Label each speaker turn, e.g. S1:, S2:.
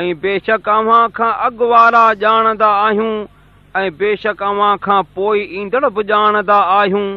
S1: ۽ بيشڪ اوهان کان اڳ وارا ڄاڻندا آهيون ۽ بيشڪ اوهان کان پوءِ ايندڙ به ڄاڻندا آهيون.